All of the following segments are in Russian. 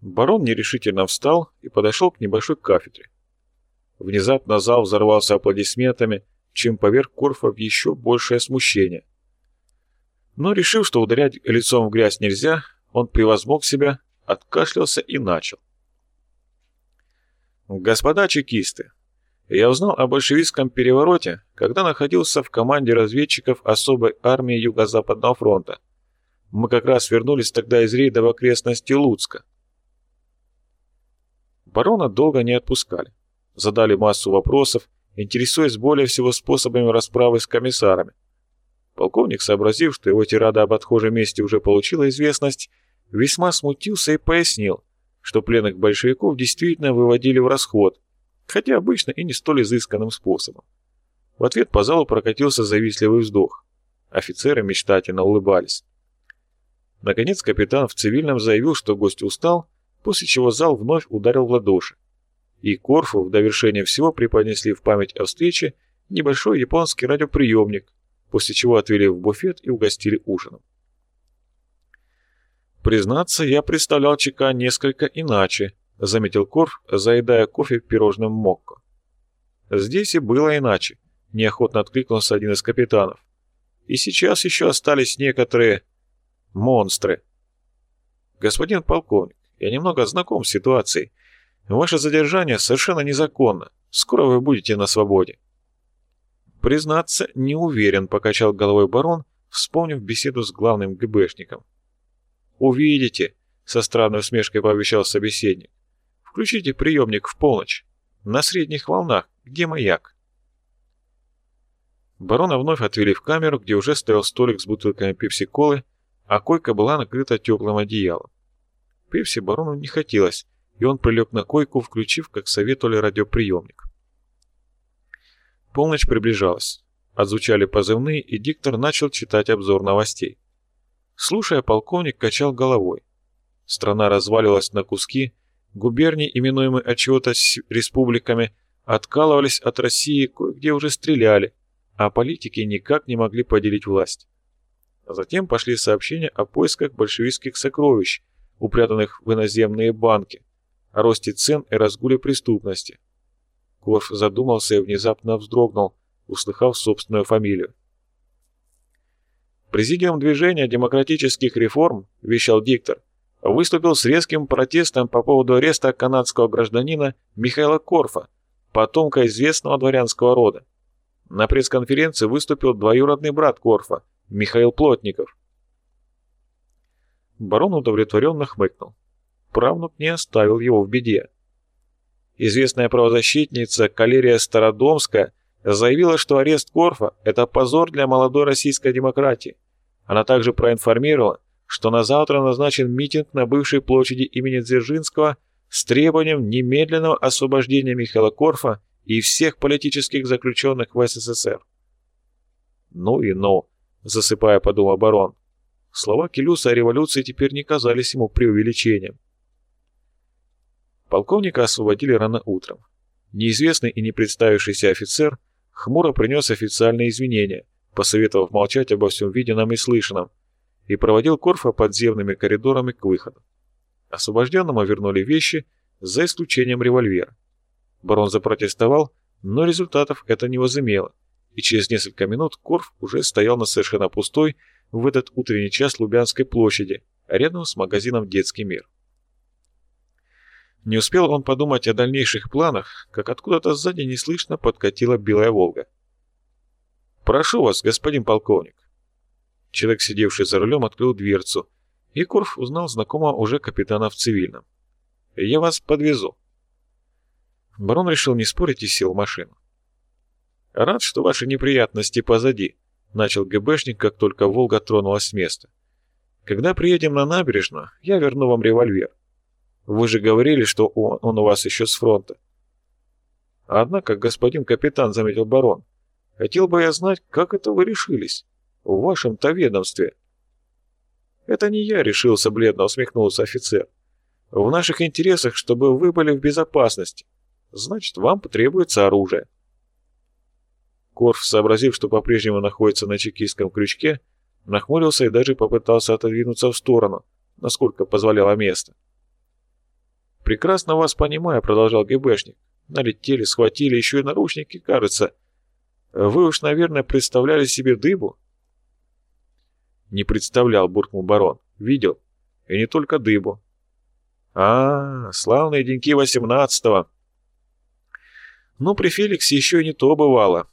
Барон нерешительно встал и подошел к небольшой кафедре. Внезапно зал взорвался аплодисментами, чем поверх Корфа в еще большее смущение. Но решив, что ударять лицом в грязь нельзя, он превозмог себя, откашлялся и начал. «Господа чекисты, я узнал о большевистском перевороте, когда находился в команде разведчиков особой армии Юго-Западного фронта. Мы как раз вернулись тогда из рейда в окрестности Луцка. Барона долго не отпускали. Задали массу вопросов, интересуясь более всего способами расправы с комиссарами. Полковник, сообразив, что его тирада об отхожем месте уже получила известность, весьма смутился и пояснил, что пленных большевиков действительно выводили в расход, хотя обычно и не столь изысканным способом. В ответ по залу прокатился завистливый вздох. Офицеры мечтательно улыбались. Наконец капитан в цивильном заявил, что гость устал, после чего зал вновь ударил в ладоши. И Корфу в довершение всего преподнесли в память о встрече небольшой японский радиоприемник, после чего отвели в буфет и угостили ужином. «Признаться, я представлял ЧК несколько иначе», — заметил Корф, заедая кофе пирожным мокко. «Здесь и было иначе», — неохотно откликнулся один из капитанов. «И сейчас еще остались некоторые монстры». «Господин полковник, я немного знаком с ситуацией. Ваше задержание совершенно незаконно. Скоро вы будете на свободе». «Признаться, не уверен», — покачал головой барон, вспомнив беседу с главным ГБшником. «Увидите», — со странной усмешкой пообещал собеседник. «Включите приемник в полночь. На средних волнах, где маяк?» Барона вновь отвели в камеру, где уже стоял столик с бутылками пепси-колы, а койка была накрыта теплым одеялом. Пепси барону не хотелось, и он прилег на койку, включив, как советовали, радиоприемник. Полночь приближалась. Отзвучали позывные, и диктор начал читать обзор новостей. Слушая, полковник качал головой. Страна развалилась на куски, губернии, именуемые отчего-то республиками, откалывались от России, кое-где уже стреляли, а политики никак не могли поделить власть. Затем пошли сообщения о поисках большевистских сокровищ, упрятанных в иноземные банки, о росте цен и разгуле преступности. Корф задумался и внезапно вздрогнул, услыхав собственную фамилию. Президиум движения демократических реформ, вещал диктор, выступил с резким протестом по поводу ареста канадского гражданина Михаила Корфа, потомка известного дворянского рода. На пресс-конференции выступил двоюродный брат Корфа, Михаил Плотников. Барон удовлетворенно хмыкнул. Правнук не оставил его в беде. Известная правозащитница Калерия Стародомская заявила, что арест Корфа – это позор для молодой российской демократии. Она также проинформировала, что на завтра назначен митинг на бывшей площади имени Дзержинского с требованием немедленного освобождения Михаила Корфа и всех политических заключенных в СССР. «Ну и ну», – засыпая, подумал барон. Слова Келюса о революции теперь не казались ему преувеличением. Полковника освободили рано утром. Неизвестный и не представившийся офицер хмуро принес официальные извинения, посоветовав молчать обо всем виденном и слышанном, и проводил Корфа подземными коридорами к выходу. Освобожденному вернули вещи, за исключением револьвера. Барон запротестовал, но результатов это не возымело, и через несколько минут Корф уже стоял на совершенно пустой в этот утренний час Лубянской площади, рядом с магазином «Детский мир». Не успел он подумать о дальнейших планах, как откуда-то сзади неслышно подкатила белая «Волга». «Прошу вас, господин полковник». Человек, сидевший за рулем, открыл дверцу, и Корф узнал знакомого уже капитана в цивильном. «Я вас подвезу». Барон решил не спорить и сел в машину. «Рад, что ваши неприятности позади», — начал ГБшник, как только «Волга» тронулась с места. «Когда приедем на набережную, я верну вам револьвер. Вы же говорили, что он, он у вас еще с фронта. Однако, господин капитан, заметил барон, хотел бы я знать, как это вы решились в вашем-то ведомстве. Это не я решился, бледно усмехнулся офицер. В наших интересах, чтобы вы были в безопасности. Значит, вам потребуется оружие. Корф, сообразив, что по-прежнему находится на чекистском крючке, нахмурился и даже попытался отодвинуться в сторону, насколько позволяло место. «Прекрасно вас понимаю», — продолжал ГБшник. «Налетели, схватили, еще и наручники, кажется. Вы уж, наверное, представляли себе дыбу?» «Не представлял», — буркнул барон. «Видел. И не только дыбу». «А, славные деньки восемнадцатого». «Ну, при Феликсе еще и не то бывало.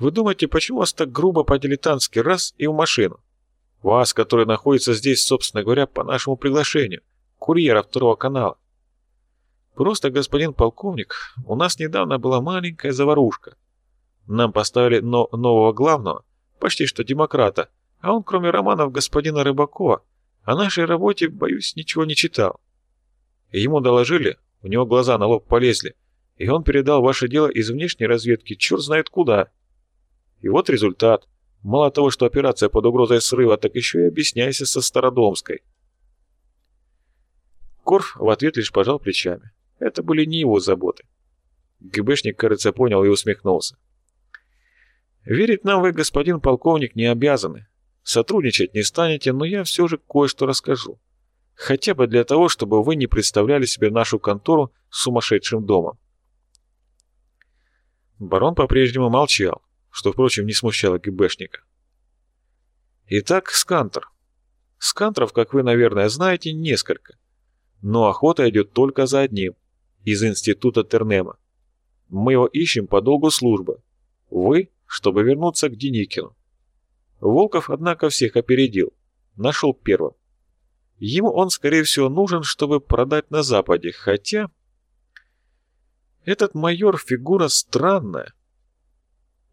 Вы думаете, почему вас так грубо по-дилетантски раз и в машину? Вас, который находится здесь, собственно говоря, по нашему приглашению, курьера второго канала. Просто, господин полковник, у нас недавно была маленькая заварушка. Нам поставили но нового главного, почти что демократа, а он, кроме романов господина Рыбакова, о нашей работе, боюсь, ничего не читал. Ему доложили, у него глаза на лоб полезли, и он передал ваше дело из внешней разведки черт знает куда. И вот результат. Мало того, что операция под угрозой срыва, так еще и объясняйся со Стародомской. Корф в ответ лишь пожал плечами. Это были не его заботы. ГБшник, кажется, понял и усмехнулся. «Верить нам вы, господин полковник, не обязаны. Сотрудничать не станете, но я все же кое-что расскажу. Хотя бы для того, чтобы вы не представляли себе нашу контору сумасшедшим домом». Барон по-прежнему молчал что, впрочем, не смущало ГБшника. Итак, скантер. Скантеров, как вы, наверное, знаете, несколько. Но охота идет только за одним, из института Тернема. Мы его ищем по долгу службы. Вы, чтобы вернуться к Деникину. Волков, однако, всех опередил. Нашел первым. Ему он, скорее всего, нужен, чтобы продать на Западе, хотя... Этот майор фигура странная.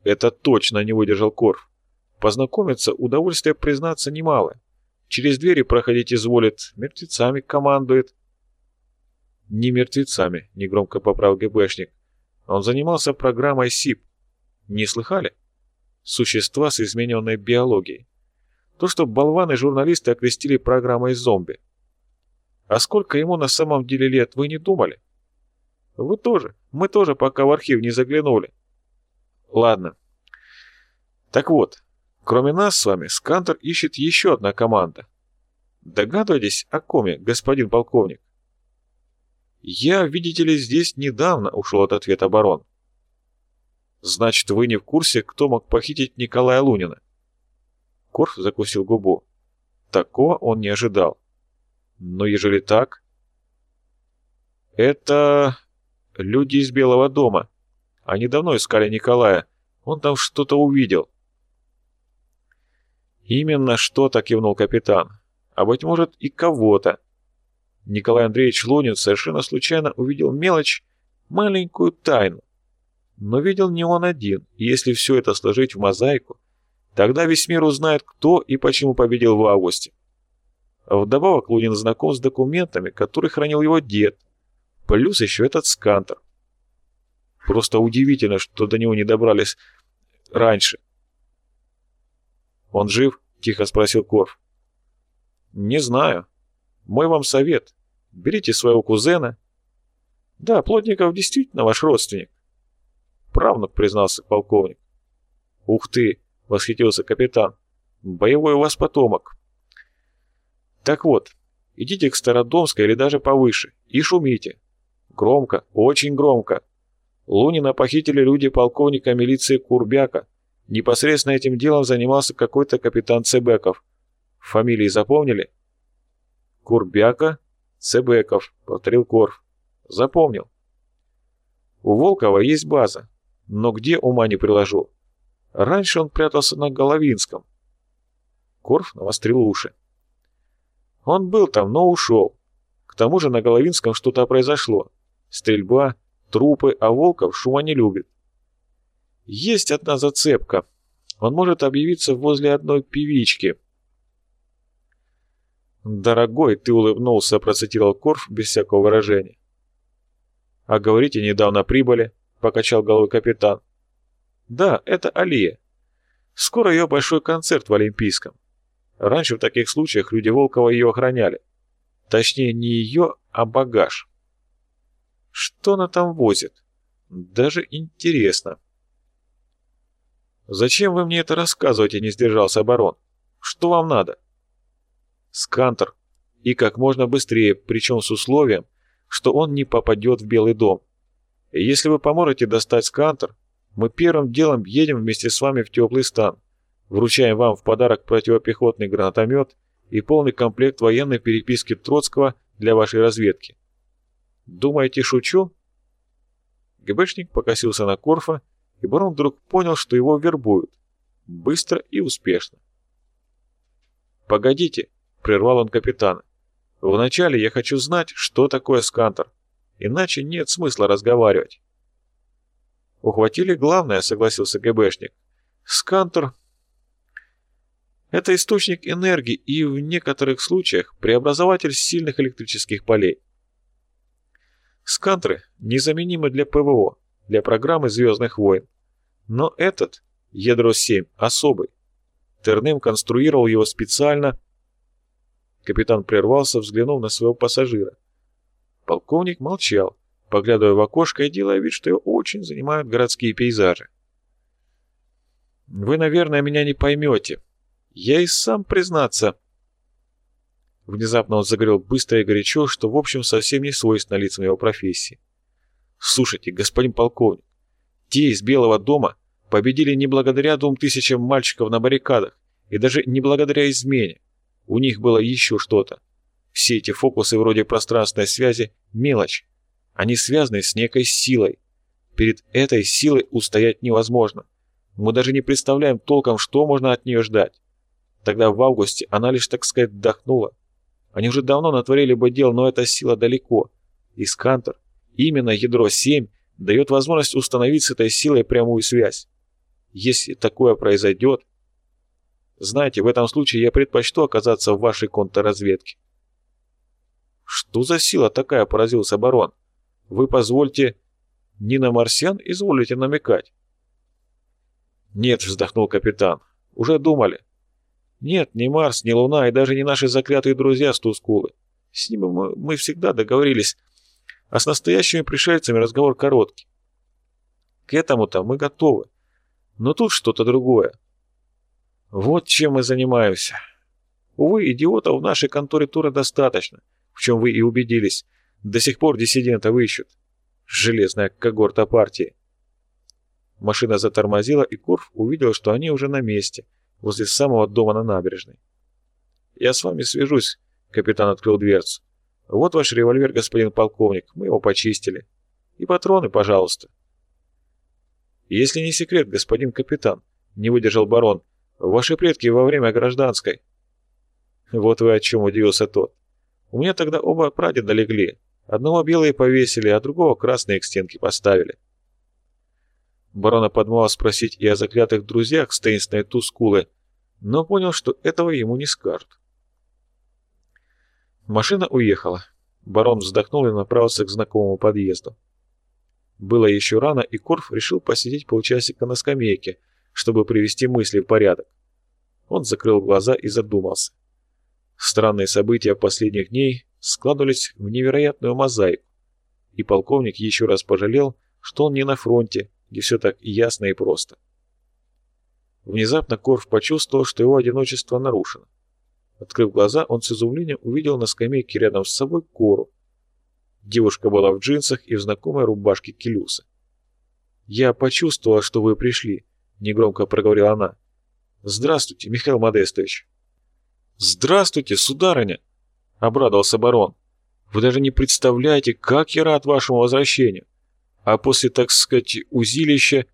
Это точно не выдержал Корф. Познакомиться удовольствие, признаться, немало. Через двери проходить изволит, мертвецами командует. Не мертвецами, негромко поправил ГБшник. Он занимался программой СИП. Не слыхали? Существа с измененной биологией. То, что болваны-журналисты окрестили программой зомби. А сколько ему на самом деле лет, вы не думали? Вы тоже. Мы тоже пока в архив не заглянули. Ладно. Так вот, кроме нас с вами, Скантер ищет еще одна команда. Догадываетесь, о коме, господин полковник? Я, видите ли, здесь недавно ушел от ответа барон. Значит, вы не в курсе, кто мог похитить Николая Лунина? Корф закусил губу. Такого он не ожидал. Но ежели так... Это... люди из Белого дома. Они давно искали Николая. Он там что-то увидел. Именно что-то кивнул капитан. А быть может и кого-то. Николай Андреевич Лунин совершенно случайно увидел мелочь, маленькую тайну. Но видел не он один, и если все это сложить в мозаику, тогда весь мир узнает, кто и почему победил в августе. Вдобавок Лунин знаком с документами, которые хранил его дед, плюс еще этот скантер. Просто удивительно, что до него не добрались раньше. «Он жив?» — тихо спросил Корф. «Не знаю. Мой вам совет. Берите своего кузена». «Да, Плотников действительно ваш родственник». «Правнук», — признался полковник. «Ух ты!» — восхитился капитан. «Боевой у вас потомок». «Так вот, идите к Стародомской или даже повыше и шумите. Громко, очень громко. Лунина похитили люди полковника милиции Курбяка. Непосредственно этим делом занимался какой-то капитан Цебеков. Фамилии запомнили? Курбяка? Цебеков, повторил Корф. Запомнил. У Волкова есть база, но где ума не приложу. Раньше он прятался на Головинском. Корф навострил уши. Он был там, но ушел. К тому же на Головинском что-то произошло. Стрельба, Трупы, а Волков шума не любит. Есть одна зацепка. Он может объявиться возле одной певички. «Дорогой, ты улыбнулся», — процитировал Корф без всякого выражения. «А говорите, недавно прибыли», — покачал головой капитан. «Да, это Алия. Скоро ее большой концерт в Олимпийском. Раньше в таких случаях люди Волкова ее охраняли. Точнее, не ее, а багаж. Что она там возит? Даже интересно. «Зачем вы мне это рассказываете?» — не сдержался барон. «Что вам надо?» «Скантер. И как можно быстрее, причем с условием, что он не попадет в Белый дом. Если вы поможете достать скантер, мы первым делом едем вместе с вами в теплый стан, вручаем вам в подарок противопехотный гранатомет и полный комплект военной переписки Троцкого для вашей разведки. Думаете, шучу?» ГБшник покосился на Корфа, и барон вдруг понял, что его вербуют. Быстро и успешно. «Погодите», — прервал он капитана. «Вначале я хочу знать, что такое скантер. Иначе нет смысла разговаривать». «Ухватили главное», — согласился ГБшник. «Скантер — это источник энергии и в некоторых случаях преобразователь сильных электрических полей. Скантры незаменимы для ПВО, для программы «Звездных войн». Но этот, Ядро-7, особый. Тернем конструировал его специально. Капитан прервался, взглянув на своего пассажира. Полковник молчал, поглядывая в окошко и делая вид, что его очень занимают городские пейзажи. «Вы, наверное, меня не поймете. Я и сам, признаться...» Внезапно он заговорил быстро и горячо, что, в общем, совсем не свойственно лицам его профессии. «Слушайте, господин полковник, те из Белого дома победили не благодаря двум тысячам мальчиков на баррикадах и даже не благодаря измене. У них было еще что-то. Все эти фокусы вроде пространственной связи – мелочь. Они связаны с некой силой. Перед этой силой устоять невозможно. Мы даже не представляем толком, что можно от нее ждать. Тогда в августе она лишь, так сказать, вдохнула. Они уже давно натворили бы дел, но эта сила далеко. Искантер, именно ядро 7, дает возможность установить с этой силой прямую связь. Если такое произойдет... Знаете, в этом случае я предпочту оказаться в вашей контрразведке. Что за сила такая, поразился барон? Вы позвольте... Не на марсиан изволите намекать? Нет, вздохнул капитан. Уже думали. Нет, ни Марс, ни Луна и даже не наши заклятые друзья с Тускулы. С ними мы, мы всегда договорились. А с настоящими пришельцами разговор короткий. К этому-то мы готовы. Но тут что-то другое. Вот чем мы занимаемся. Увы, идиотов в нашей конторе тура достаточно, в чем вы и убедились. До сих пор диссидентов ищут. Железная когорта партии. Машина затормозила, и Курф увидел, что они уже на месте – возле самого дома на набережной. «Я с вами свяжусь», — капитан открыл дверцу. «Вот ваш револьвер, господин полковник, мы его почистили. И патроны, пожалуйста». «Если не секрет, господин капитан», — не выдержал барон, — «ваши предки во время гражданской». «Вот вы о чем удивился тот. У меня тогда оба прадеда легли. Одного белые повесили, а другого красные к стенке поставили. Барона подмывал спросить и о заклятых друзьях с таинственной Тускулы, но понял, что этого ему не скажут. Машина уехала. Барон вздохнул и направился к знакомому подъезду. Было еще рано, и Корф решил посидеть полчасика на скамейке, чтобы привести мысли в порядок. Он закрыл глаза и задумался. Странные события последних дней складывались в невероятную мозаику, и полковник еще раз пожалел, что он не на фронте, где все так ясно и просто. Внезапно Корф почувствовал, что его одиночество нарушено. Открыв глаза, он с изумлением увидел на скамейке рядом с собой Кору. Девушка была в джинсах и в знакомой рубашке Келюса. «Я почувствовала, что вы пришли», — негромко проговорила она. «Здравствуйте, Михаил Модестович». «Здравствуйте, сударыня», — обрадовался барон. «Вы даже не представляете, как я рад вашему возвращению а после, так сказать, узилища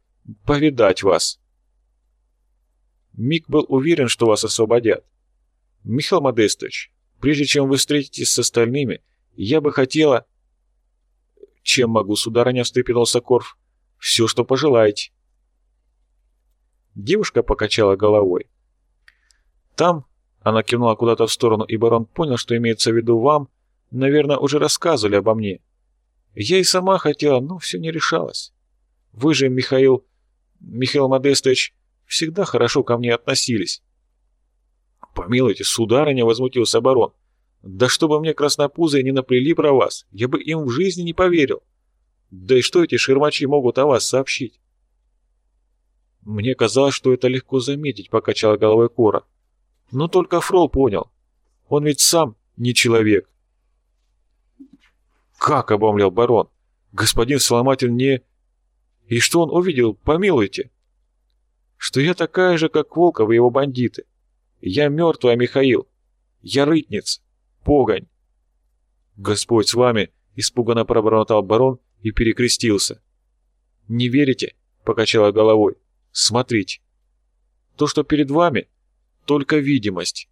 повидать вас. Мик был уверен, что вас освободят. Михаил Модестович, прежде чем вы встретитесь с остальными, я бы хотела... Чем могу, сударыня, встрепенулся Корф? Все, что пожелаете. Девушка покачала головой. Там, она кивнула куда-то в сторону, и барон понял, что имеется в виду вам, наверное, уже рассказывали обо мне. Я и сама хотела, но все не решалось. Вы же, Михаил... Михаил Модестович, всегда хорошо ко мне относились. Помилуйте, сударыня, возмутился барон. Да чтобы мне краснопузые не наплели про вас, я бы им в жизни не поверил. Да и что эти шермачи могут о вас сообщить? Мне казалось, что это легко заметить, покачала головой Кора. Но только Фрол понял. Он ведь сам не человек. «Как?» — обомлел барон. «Господин Соломатин не...» «И что он увидел? Помилуйте!» «Что я такая же, как Волков и его бандиты. Я мертвая, Михаил. Я рытница. Погонь!» «Господь с вами!» — испуганно пробормотал барон и перекрестился. «Не верите?» — покачала головой. «Смотрите. То, что перед вами, только видимость.